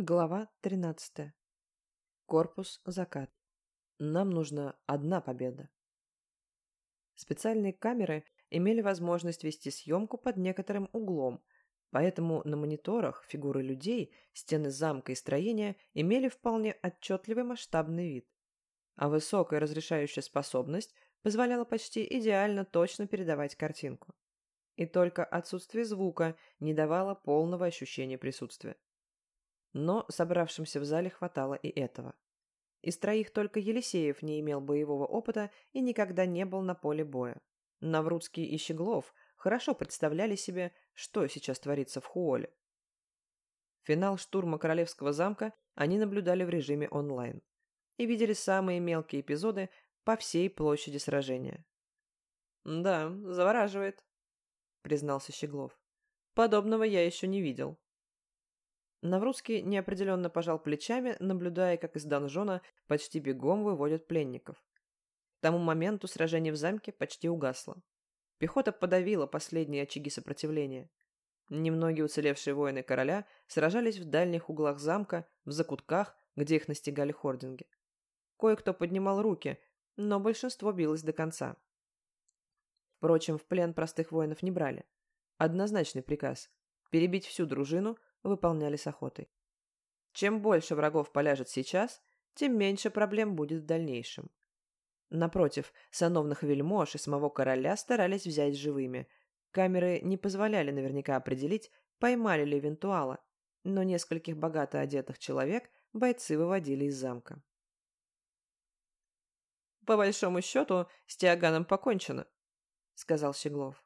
Глава 13. Корпус закат. Нам нужна одна победа. Специальные камеры имели возможность вести съемку под некоторым углом, поэтому на мониторах фигуры людей, стены замка и строения имели вполне отчетливый масштабный вид. А высокая разрешающая способность позволяла почти идеально точно передавать картинку. И только отсутствие звука не давало полного ощущения присутствия. Но собравшимся в зале хватало и этого. Из троих только Елисеев не имел боевого опыта и никогда не был на поле боя. Наврудский и Щеглов хорошо представляли себе, что сейчас творится в Хуоле. Финал штурма Королевского замка они наблюдали в режиме онлайн и видели самые мелкие эпизоды по всей площади сражения. «Да, завораживает», — признался Щеглов. «Подобного я еще не видел». Наврудский неопределенно пожал плечами, наблюдая, как из донжона почти бегом выводят пленников. К тому моменту сражение в замке почти угасло. Пехота подавила последние очаги сопротивления. Немногие уцелевшие воины короля сражались в дальних углах замка, в закутках, где их настигали хординги. Кое-кто поднимал руки, но большинство билось до конца. Впрочем, в плен простых воинов не брали. Однозначный приказ – перебить всю дружину – выполняли с охотой. Чем больше врагов поляжет сейчас, тем меньше проблем будет в дальнейшем. Напротив, сановных вельмож и самого короля старались взять живыми. Камеры не позволяли наверняка определить, поймали ли Вентуала, но нескольких богато одетых человек бойцы выводили из замка. «По большому счету, с Тиаганом покончено», — сказал Щеглов.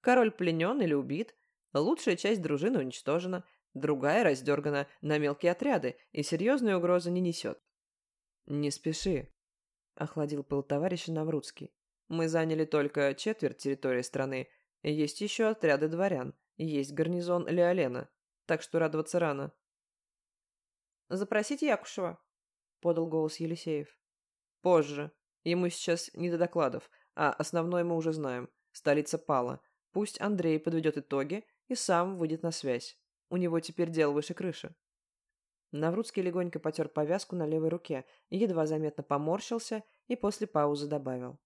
«Король пленен или убит, лучшая часть дружины уничтожена, Другая раздергана на мелкие отряды и серьезной угрозы не несет. «Не спеши», — охладил пыл товарища Наврудский. «Мы заняли только четверть территории страны. Есть еще отряды дворян, есть гарнизон Леолена, так что радоваться рано». «Запросить Якушева», — подал голос Елисеев. «Позже. Ему сейчас не до докладов, а основное мы уже знаем. Столица пала. Пусть Андрей подведет итоги и сам выйдет на связь. У него теперь дело выше крыши. Наврудский легонько потер повязку на левой руке, едва заметно поморщился и после паузы добавил.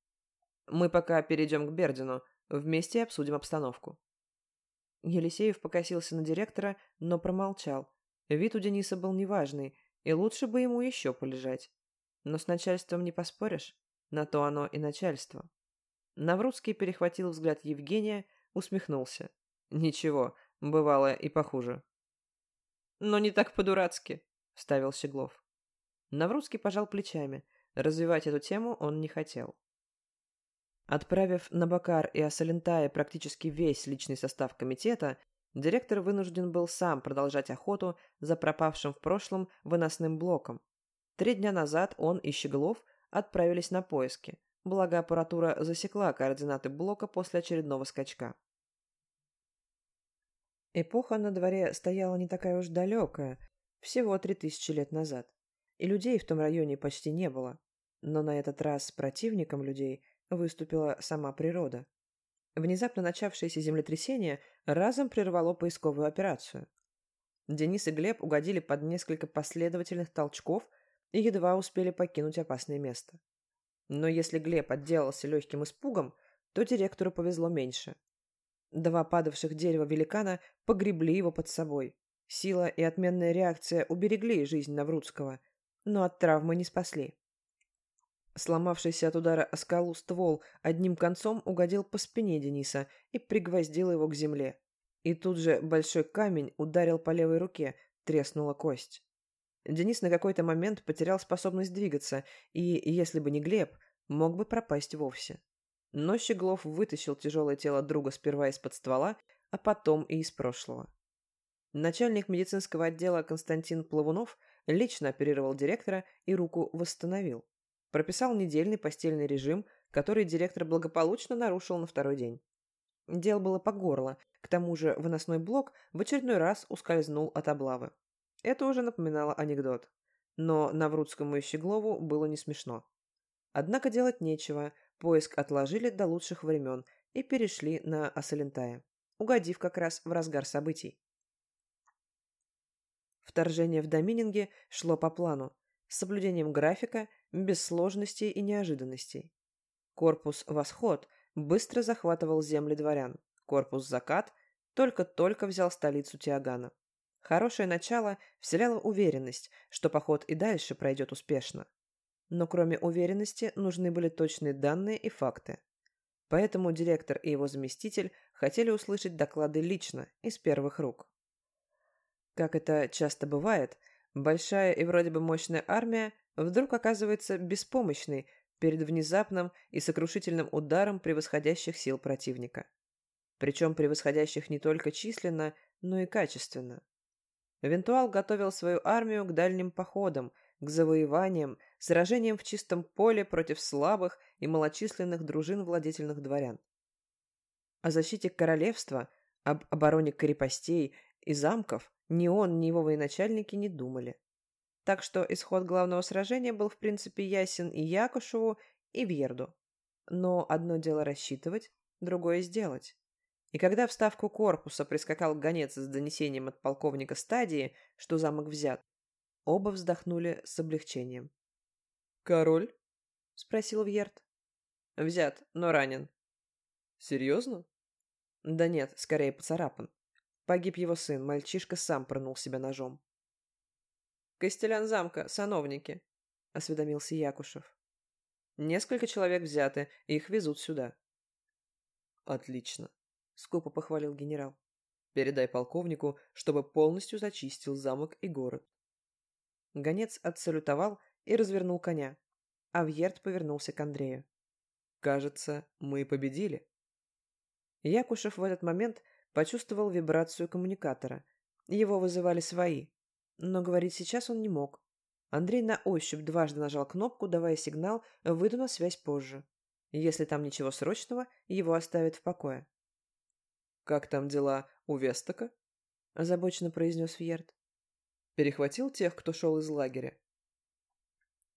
«Мы пока перейдем к Бердину, вместе обсудим обстановку». Елисеев покосился на директора, но промолчал. Вид у Дениса был неважный, и лучше бы ему еще полежать. Но с начальством не поспоришь, на то оно и начальство. Наврудский перехватил взгляд Евгения, усмехнулся. «Ничего, Бывало и похуже. «Но не так по-дурацки», — вставил Щеглов. Наврудский пожал плечами. Развивать эту тему он не хотел. Отправив на Бакар и Асалентая практически весь личный состав комитета, директор вынужден был сам продолжать охоту за пропавшим в прошлом выносным блоком. Три дня назад он и Щеглов отправились на поиски, благо аппаратура засекла координаты блока после очередного скачка. Эпоха на дворе стояла не такая уж далекая, всего три тысячи лет назад, и людей в том районе почти не было. Но на этот раз противником людей выступила сама природа. Внезапно начавшееся землетрясение разом прервало поисковую операцию. Денис и Глеб угодили под несколько последовательных толчков и едва успели покинуть опасное место. Но если Глеб отделался легким испугом, то директору повезло меньше. Два падавших дерева великана погребли его под собой. Сила и отменная реакция уберегли жизнь Наврудского, но от травмы не спасли. Сломавшийся от удара о скалу ствол одним концом угодил по спине Дениса и пригвоздил его к земле. И тут же большой камень ударил по левой руке, треснула кость. Денис на какой-то момент потерял способность двигаться и, если бы не Глеб, мог бы пропасть вовсе. Но Щеглов вытащил тяжелое тело друга сперва из-под ствола, а потом и из прошлого. Начальник медицинского отдела Константин Плавунов лично оперировал директора и руку восстановил. Прописал недельный постельный режим, который директор благополучно нарушил на второй день. Дело было по горло, к тому же выносной блок в очередной раз ускользнул от облавы. Это уже напоминало анекдот. Но Наврудскому и Щеглову было не смешно. Однако делать нечего – Поиск отложили до лучших времен и перешли на Асалентая, угодив как раз в разгар событий. Вторжение в Домининге шло по плану, с соблюдением графика, без сложностей и неожиданностей. Корпус «Восход» быстро захватывал земли дворян. Корпус «Закат» только-только взял столицу Тиагана. Хорошее начало вселяло уверенность, что поход и дальше пройдет успешно. Но кроме уверенности нужны были точные данные и факты. Поэтому директор и его заместитель хотели услышать доклады лично, из первых рук. Как это часто бывает, большая и вроде бы мощная армия вдруг оказывается беспомощной перед внезапным и сокрушительным ударом превосходящих сил противника. Причем превосходящих не только численно, но и качественно. Вентуал готовил свою армию к дальним походам, к завоеваниям, сражениям в чистом поле против слабых и малочисленных дружин владетельных дворян. О защите королевства, об обороне крепостей и замков ни он, ни его военачальники не думали. Так что исход главного сражения был в принципе ясен и Якушеву, и Вьерду. Но одно дело рассчитывать, другое сделать. И когда в ставку корпуса прискакал гонец с донесением от полковника стадии, что замок взят, оба вздохнули с облегчением. «Король?» — спросил Вьерд. «Взят, но ранен». «Серьезно?» «Да нет, скорее поцарапан. Погиб его сын, мальчишка сам пронул себя ножом. «Костелян замка, сановники», — осведомился Якушев. «Несколько человек взяты, их везут сюда». «Отлично», — скупо похвалил генерал. «Передай полковнику, чтобы полностью зачистил замок и город». Гонец отсалютовал и развернул коня, а Вьерт повернулся к Андрею. «Кажется, мы победили». Якушев в этот момент почувствовал вибрацию коммуникатора. Его вызывали свои. Но говорить сейчас он не мог. Андрей на ощупь дважды нажал кнопку, давая сигнал «Выйду на связь позже». Если там ничего срочного, его оставят в покое. «Как там дела у Вестока?» – озабоченно произнес Вьерт. «Перехватил тех, кто шел из лагеря?»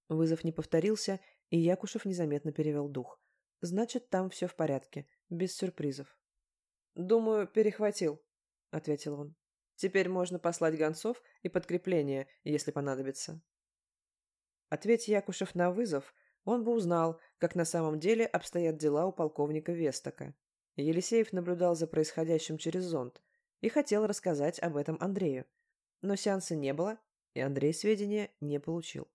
Вызов не повторился, и Якушев незаметно перевел дух. «Значит, там все в порядке, без сюрпризов». «Думаю, перехватил», — ответил он. «Теперь можно послать гонцов и подкрепление, если понадобится». Ответь Якушев на вызов, он бы узнал, как на самом деле обстоят дела у полковника Вестока. Елисеев наблюдал за происходящим через зонд и хотел рассказать об этом Андрею. Но сеанса не было, и Андрей сведения не получил.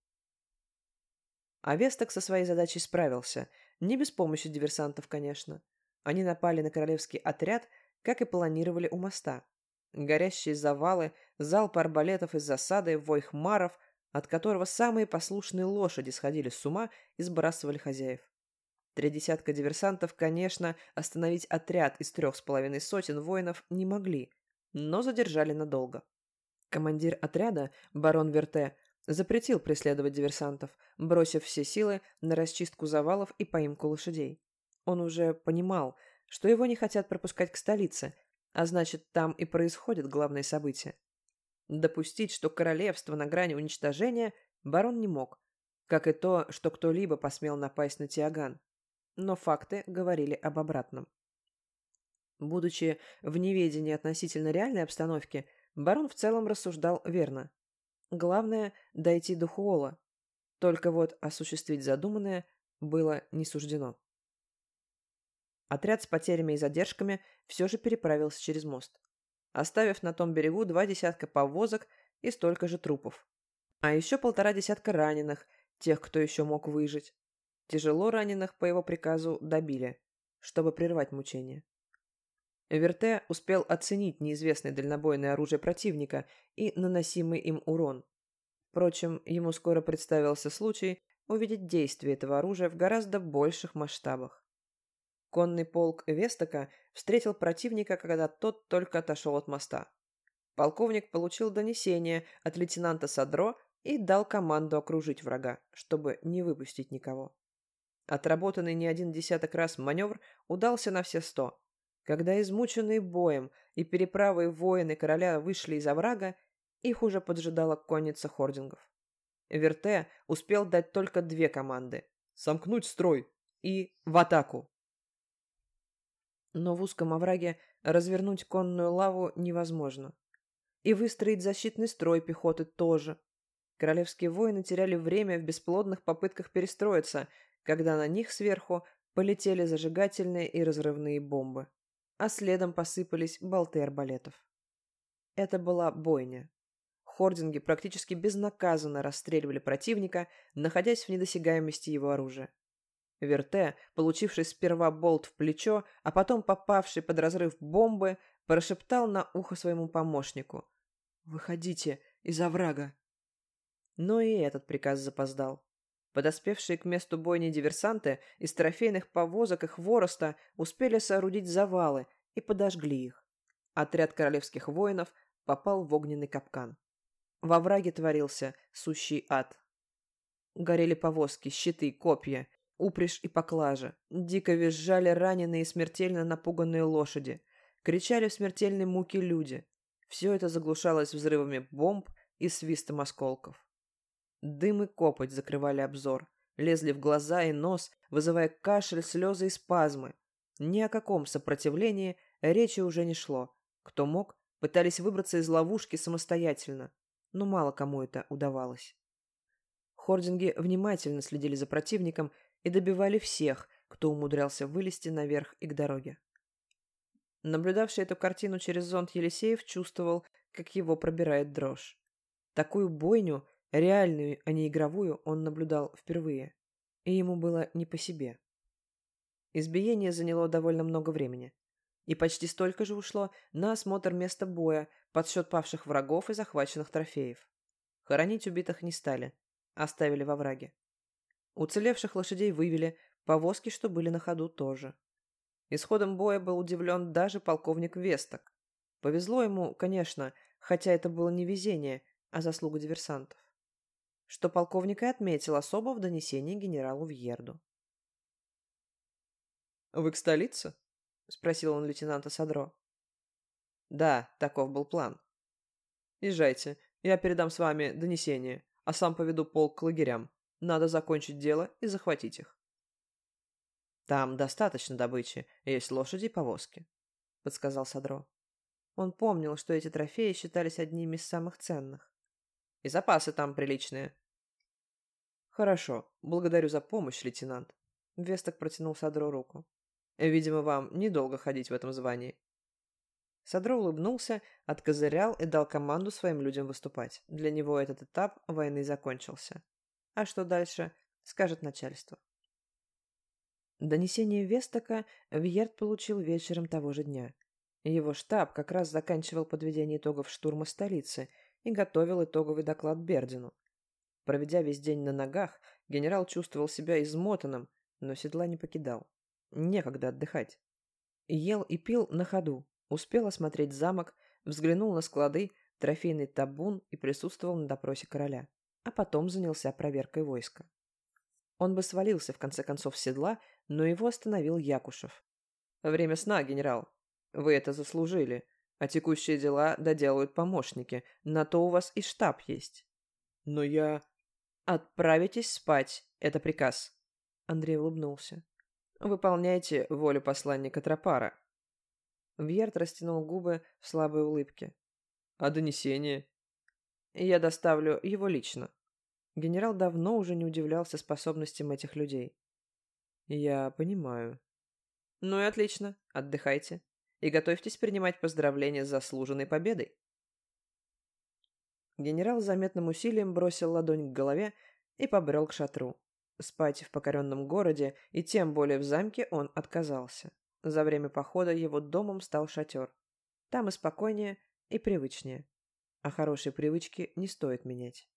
А Весток со своей задачей справился, не без помощи диверсантов, конечно. Они напали на королевский отряд, как и планировали у моста. Горящие завалы, залпы арбалетов из засады, вой хмаров, от которого самые послушные лошади сходили с ума и сбрасывали хозяев. Три десятка диверсантов, конечно, остановить отряд из трех с половиной сотен воинов не могли, но задержали надолго. Командир отряда, барон Верте, запретил преследовать диверсантов, бросив все силы на расчистку завалов и поимку лошадей. Он уже понимал, что его не хотят пропускать к столице, а значит, там и происходит главное событие. Допустить, что королевство на грани уничтожения, барон не мог, как и то, что кто-либо посмел напасть на Тиаган. Но факты говорили об обратном. Будучи в неведении относительно реальной обстановки, барон в целом рассуждал верно. Главное – дойти до Хуола. Только вот осуществить задуманное было не суждено. Отряд с потерями и задержками все же переправился через мост, оставив на том берегу два десятка повозок и столько же трупов. А еще полтора десятка раненых, тех, кто еще мог выжить. Тяжело раненых по его приказу добили, чтобы прервать мучения. Верте успел оценить неизвестное дальнобойное оружие противника и наносимый им урон. Впрочем, ему скоро представился случай увидеть действие этого оружия в гораздо больших масштабах. Конный полк Вестока встретил противника, когда тот только отошел от моста. Полковник получил донесение от лейтенанта Садро и дал команду окружить врага, чтобы не выпустить никого. Отработанный не один десяток раз маневр удался на все сто. Когда измученные боем и переправой воины короля вышли из оврага, их уже поджидала конница хордингов. Верте успел дать только две команды – «Сомкнуть строй» и «В атаку». Но в узком овраге развернуть конную лаву невозможно. И выстроить защитный строй пехоты тоже. Королевские воины теряли время в бесплодных попытках перестроиться, когда на них сверху полетели зажигательные и разрывные бомбы, а следом посыпались болты арбалетов. Это была бойня. Хординги практически безнаказанно расстреливали противника, находясь в недосягаемости его оружия. Верте, получивший сперва болт в плечо, а потом попавший под разрыв бомбы, прошептал на ухо своему помощнику. «Выходите из оврага!» Но и этот приказ запоздал. Подоспевшие к месту бойни диверсанты из трофейных повозок и хвороста успели соорудить завалы и подожгли их. Отряд королевских воинов попал в огненный капкан. Во враге творился сущий ад. Горели повозки, щиты, копья, упряжь и поклажа. Дико визжали раненые и смертельно напуганные лошади. Кричали в смертельной муке люди. Все это заглушалось взрывами бомб и свистом осколков. Дым и копоть закрывали обзор, лезли в глаза и нос, вызывая кашель, слезы и спазмы. Ни о каком сопротивлении речи уже не шло. Кто мог, пытались выбраться из ловушки самостоятельно, но мало кому это удавалось. Хординги внимательно следили за противником и добивали всех, кто умудрялся вылезти наверх и к дороге. Наблюдавший эту картину через зонт Елисеев чувствовал, как его пробирает дрожь. Такую бойню Реальную, а не игровую, он наблюдал впервые, и ему было не по себе. Избиение заняло довольно много времени, и почти столько же ушло на осмотр места боя, подсчет павших врагов и захваченных трофеев. Хоронить убитых не стали, оставили во враге. Уцелевших лошадей вывели, повозки, что были на ходу, тоже. Исходом боя был удивлен даже полковник Весток. Повезло ему, конечно, хотя это было не везение, а заслуга диверсантов что полковник и отметил особо в донесении генералу Вьерду. «Вы к столице?» — спросил он лейтенанта Садро. «Да, таков был план». «Езжайте, я передам с вами донесение, а сам поведу полк к лагерям. Надо закончить дело и захватить их». «Там достаточно добычи, есть лошади и повозки», — подсказал Садро. Он помнил, что эти трофеи считались одними из самых ценных. И запасы там приличные. Хорошо. Благодарю за помощь, лейтенант. Весток протянул Садро руку. Видимо, вам недолго ходить в этом звании. Садро улыбнулся, откозырял и дал команду своим людям выступать. Для него этот этап войны закончился. А что дальше, скажет начальство. Донесение Вестока Вьерт получил вечером того же дня. Его штаб как раз заканчивал подведение итогов штурма столицы – и готовил итоговый доклад Бердину. Проведя весь день на ногах, генерал чувствовал себя измотанным, но седла не покидал. Некогда отдыхать. Ел и пил на ходу, успел осмотреть замок, взглянул на склады, трофейный табун и присутствовал на допросе короля, а потом занялся проверкой войска. Он бы свалился в конце концов с седла, но его остановил Якушев. «Время сна, генерал. Вы это заслужили. А текущие дела доделают помощники. На то у вас и штаб есть. Но я... Отправитесь спать. Это приказ. Андрей улыбнулся. Выполняйте волю посланника Тропара. Вьерт растянул губы в слабой улыбке. А донесение? Я доставлю его лично. Генерал давно уже не удивлялся способностям этих людей. Я понимаю. Ну и отлично. Отдыхайте и готовьтесь принимать поздравления с заслуженной победой. Генерал заметным усилием бросил ладонь к голове и побрел к шатру. Спать в покоренном городе и тем более в замке он отказался. За время похода его домом стал шатер. Там и спокойнее, и привычнее. А хорошие привычки не стоит менять.